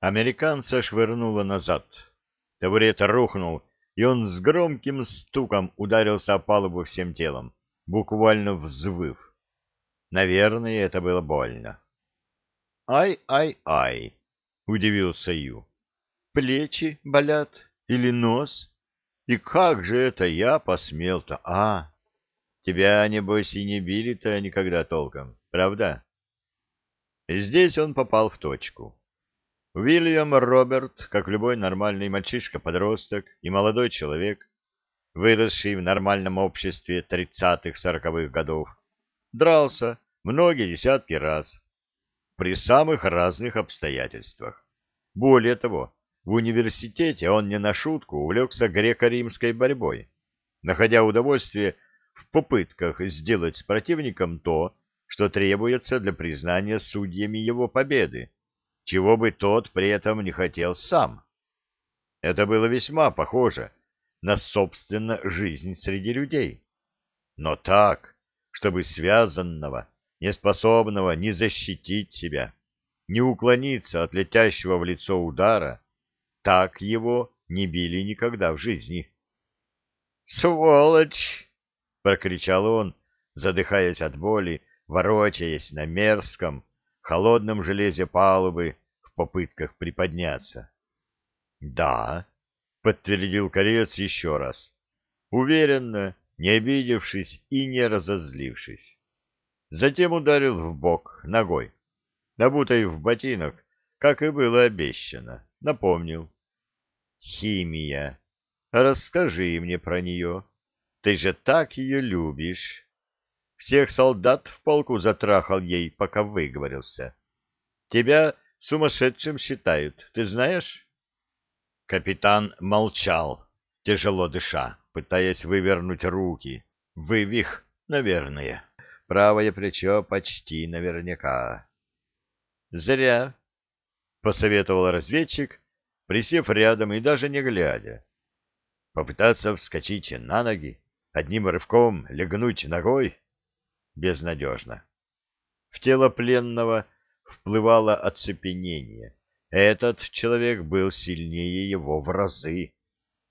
Американца швырнуло назад. Табурет рухнул, и он с громким стуком ударился о палубу всем телом, буквально взвыв. Наверное, это было больно. «Ай-ай-ай!» — удивился Ю. «Плечи болят или нос? И как же это я посмел-то? А, тебя, небось, и не били-то никогда толком, правда?» Здесь он попал в точку. Уильям Роберт, как любой нормальный мальчишка-подросток и молодой человек, выросший в нормальном обществе тридцатых-сороковых годов, дрался многие десятки раз при самых разных обстоятельствах. Более того, в университете он не на шутку увлекся греко-римской борьбой, находя удовольствие в попытках сделать с противником то, что требуется для признания судьями его победы чего бы тот при этом не хотел сам. Это было весьма похоже на, собственно, жизнь среди людей. Но так, чтобы связанного, неспособного ни защитить себя, ни уклониться от летящего в лицо удара, так его не били никогда в жизни. «Сволочь!» — прокричал он, задыхаясь от боли, ворочаясь на мерзком, холодном железе палубы попытках приподняться. — Да, — подтвердил кореец еще раз, уверенно, не обидевшись и не разозлившись. Затем ударил в бок ногой, набутой в ботинок, как и было обещано, напомнил. — Химия. Расскажи мне про нее. Ты же так ее любишь. Всех солдат в полку затрахал ей, пока выговорился. Тебя сумасшедшим считают, ты знаешь? Капитан молчал, тяжело дыша, пытаясь вывернуть руки. Вывих, наверное. Правое плечо почти наверняка. Зря, — посоветовал разведчик, присев рядом и даже не глядя. Попытаться вскочить на ноги, одним рывком легнуть ногой — безнадежно. В тело пленного вплывало оцепенение. Этот человек был сильнее его в разы,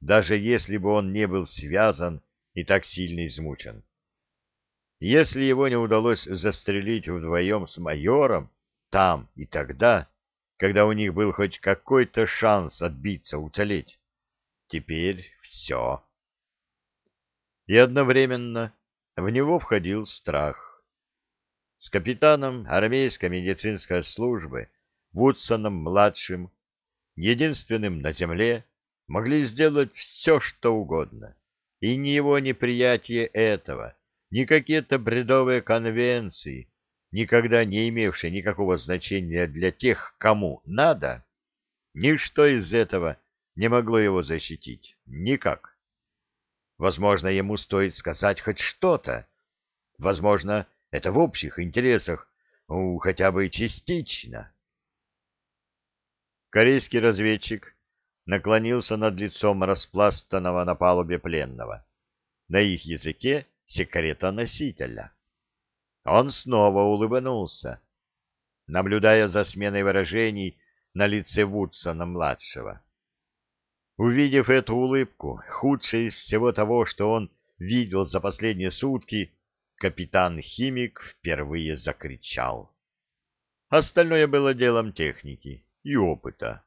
даже если бы он не был связан и так сильно измучен. Если его не удалось застрелить вдвоем с майором, там и тогда, когда у них был хоть какой-то шанс отбиться, уцелеть, теперь все. И одновременно в него входил страх. С капитаном армейской медицинской службы Вудсоном-младшим, единственным на земле, могли сделать все, что угодно. И ни его неприятие этого, ни какие-то бредовые конвенции, никогда не имевшие никакого значения для тех, кому надо, ничто из этого не могло его защитить. Никак. Возможно, ему стоит сказать хоть что-то. Возможно, это в общих интересах, ну, хотя бы частично. Корейский разведчик наклонился над лицом распластанного на палубе пленного. На их языке секретоносителя. Он снова улыбнулся, наблюдая за сменой выражений на лице Вудсона-младшего. Увидев эту улыбку, худшее из всего того, что он видел за последние сутки, капитан-химик впервые закричал. Остальное было делом техники и опыта.